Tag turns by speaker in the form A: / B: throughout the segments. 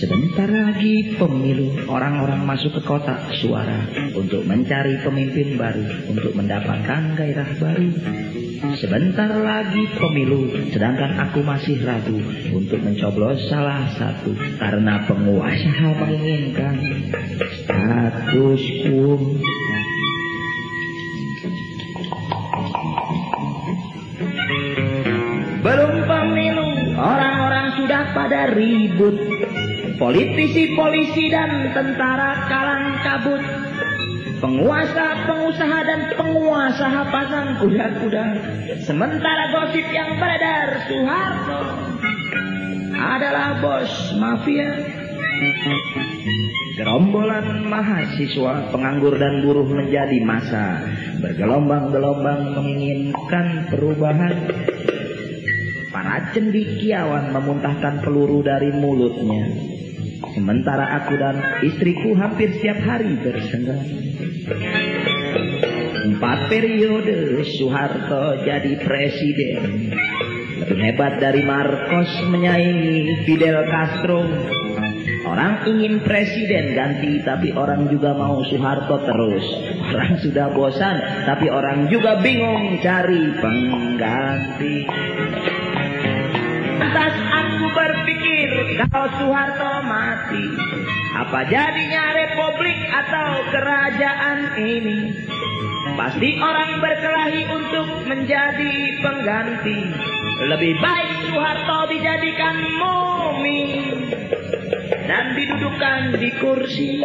A: Sebentar lagi pemilu, orang-orang masuk ke kotak suara. Untuk mencari pemimpin baru, untuk mendapatkan gairah baru. Sebentar lagi pemilu, sedangkan aku masih ragu untuk mencoblos salah satu. Karena penguasa menginginkan. Status quo. Ribut Politisi, polisi, dan tentara kalang kabut. Penguasa, pengusaha, dan penguasa pasang kuda-kuda. Sementara gosip yang beredar Soeharto adalah bos mafia. Gerombolan mahasiswa, penganggur dan buruh menjadi masa bergelombang-gelombang menginginkan perubahan. Para cendikiawan memuntahkan peluru dari mulutnya. Sementara aku dan istriku hampir setiap hari bersenggang. Empat periode Soeharto jadi presiden. Lebih hebat dari Marcos menyaingi Fidel Castro. Orang ingin presiden ganti tapi orang juga mau Soeharto terus. Orang sudah bosan tapi orang juga bingung cari pengganti. Lantas aku berpikir kalau Soeharto mati, apa jadinya republik atau kerajaan ini? Pasti orang berkelahi untuk menjadi pengganti. Lebih baik Soeharto dijadikan mumi dan didudukkan di kursi.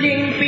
A: Ding.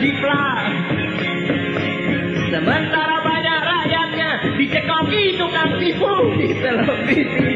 A: penjiplak Sementara banyak rakyatnya dicekoki tukang tipu. Di televisi